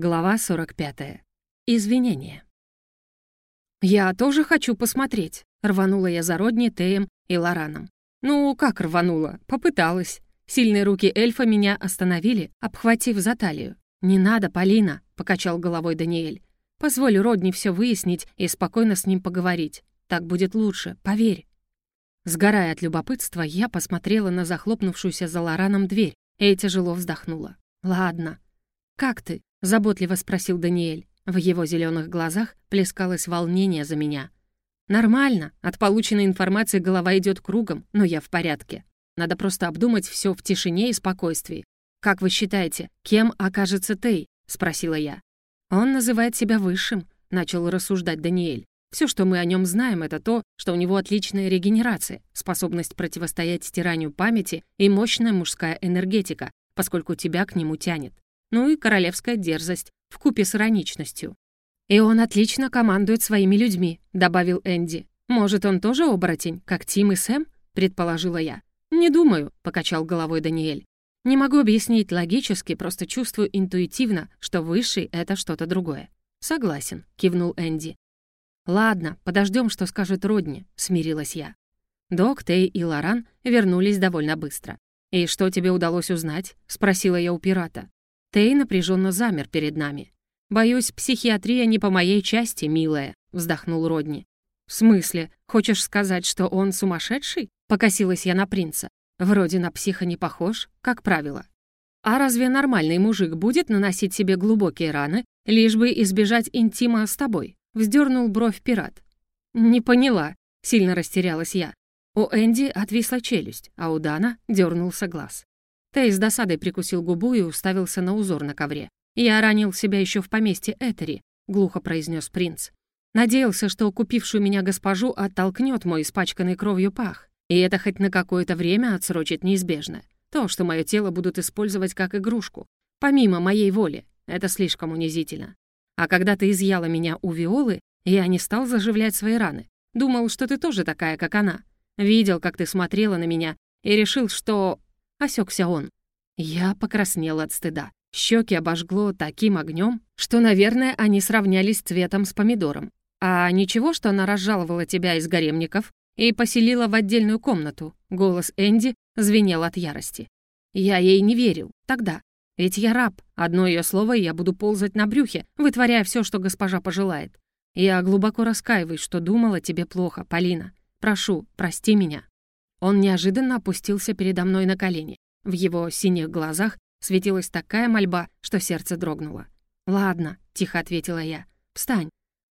Глава 45. Извинения. «Я тоже хочу посмотреть», — рванула я за Родни, Теем и Лораном. «Ну, как рванула? Попыталась». Сильные руки эльфа меня остановили, обхватив за талию. «Не надо, Полина», — покачал головой Даниэль. «Позволь Родни все выяснить и спокойно с ним поговорить. Так будет лучше, поверь». Сгорая от любопытства, я посмотрела на захлопнувшуюся за Лораном дверь и тяжело вздохнула. «Ладно. Как ты?» — заботливо спросил Даниэль. В его зеленых глазах плескалось волнение за меня. «Нормально. От полученной информации голова идет кругом, но я в порядке. Надо просто обдумать все в тишине и спокойствии. Как вы считаете, кем окажется Тей?» — спросила я. «Он называет себя высшим», — начал рассуждать Даниэль. Все, что мы о нем знаем, это то, что у него отличная регенерация, способность противостоять стиранию памяти и мощная мужская энергетика, поскольку тебя к нему тянет ну и королевская дерзость, в купе с ироничностью. «И он отлично командует своими людьми», — добавил Энди. «Может, он тоже оборотень, как Тим и Сэм?» — предположила я. «Не думаю», — покачал головой Даниэль. «Не могу объяснить логически, просто чувствую интуитивно, что высший — это что-то другое». «Согласен», — кивнул Энди. «Ладно, подождем, что скажет Родни», — смирилась я. Док, Тей и Лоран вернулись довольно быстро. «И что тебе удалось узнать?» — спросила я у пирата. Тей напряженно замер перед нами. «Боюсь, психиатрия не по моей части, милая», — вздохнул Родни. «В смысле? Хочешь сказать, что он сумасшедший?» — покосилась я на принца. «Вроде на психа не похож, как правило». «А разве нормальный мужик будет наносить себе глубокие раны, лишь бы избежать интима с тобой?» — вздернул бровь пират. «Не поняла», — сильно растерялась я. У Энди отвисла челюсть, а у Дана дернулся глаз. Тей с досадой прикусил губу и уставился на узор на ковре. «Я ранил себя еще в поместье Этери», — глухо произнес принц. «Надеялся, что купившую меня госпожу оттолкнет мой испачканный кровью пах, и это хоть на какое-то время отсрочит неизбежное. То, что мое тело будут использовать как игрушку, помимо моей воли, это слишком унизительно. А когда ты изъяла меня у Виолы, я не стал заживлять свои раны. Думал, что ты тоже такая, как она. Видел, как ты смотрела на меня, и решил, что Осекся он. Я покраснела от стыда. Щеки обожгло таким огнем, что, наверное, они сравнялись цветом с помидором. А ничего, что она разжаловала тебя из гаремников и поселила в отдельную комнату. Голос Энди звенел от ярости. Я ей не верил. Тогда. Ведь я раб. Одно ее слово, и я буду ползать на брюхе, вытворяя все, что госпожа пожелает. Я глубоко раскаиваюсь, что думала тебе плохо, Полина. Прошу, прости меня. Он неожиданно опустился передо мной на колени. В его синих глазах светилась такая мольба, что сердце дрогнуло. «Ладно», — тихо ответила я, — «встань».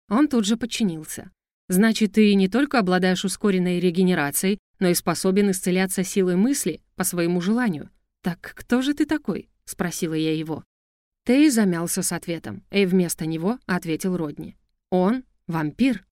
Он тут же подчинился. «Значит, ты не только обладаешь ускоренной регенерацией, но и способен исцеляться силой мысли по своему желанию. Так кто же ты такой?» — спросила я его. Тей замялся с ответом, и вместо него ответил Родни. «Он — вампир».